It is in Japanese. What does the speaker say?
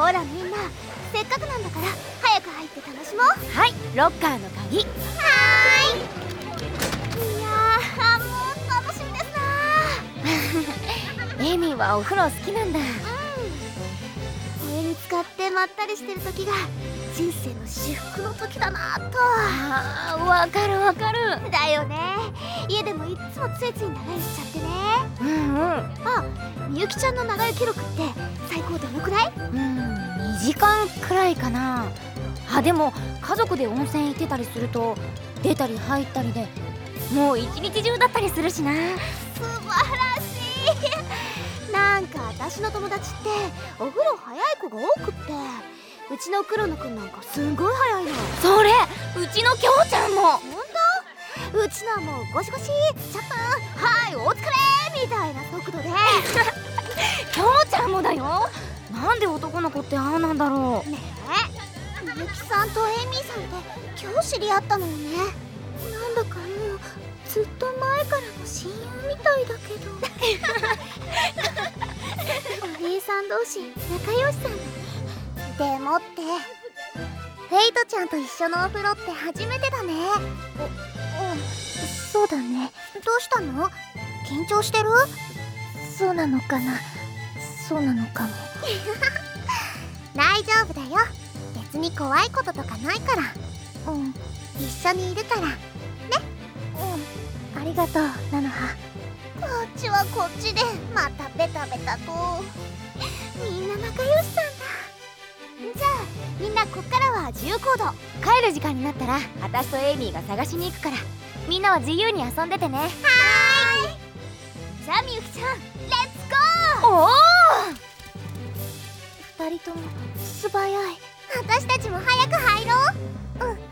ほらみんなせっかくなんだから早く入って楽しもう。はいロッカーの鍵。はーい。いやーもう楽しみですな。エイミーはお風呂好きなんだ。うん。お湯に浸かってまったりしてる時が人生の至福の時だなと。あーわかるわかる。だよね。家でもいっつもついつい長湯しちゃってね。うんうん。あみゆきちゃんの長湯記録って最高どのくらい？うん2時間くらいかな。あでも家族で温泉行ってたりすると出たり入ったりでもう一日中だったりするしな。素晴らしい。なんか私の友達ってお風呂早い子が多くってうちの黒野くんなんかすんごい早いの。それうちのきょうちゃんも。ほんとうちのはもうゴシゴシ。チャップはいお疲れみたいな速なんで男の子ってああなんだろう。え。みゆきさんとエイミーさんって今日知り合ったのよね。なんだかもうずっと前からの親友みたいだけど。お姉さん同士仲良しさんだね。でもって。フェイトちゃんと一緒のお風呂って初めてだね。おうん。そうだね。どうしたの？緊張してる？そうなのかなそうなのかも。大丈夫だよ。別に怖いこととかないから。うん。一緒にいるから。ね。うん。ありがとう菜の葉。こっちはこっちでまたベタベタと。みんな仲良しさんだ。じゃあみんなこっからは自由行動。帰る時間になったら私とエイミーが探しに行くから。みんなは自由に遊んでてね。はーい。じゃあみゆきちゃん。レッツゴー！おお2人とも素早い。私たちも早く入ろう。うん。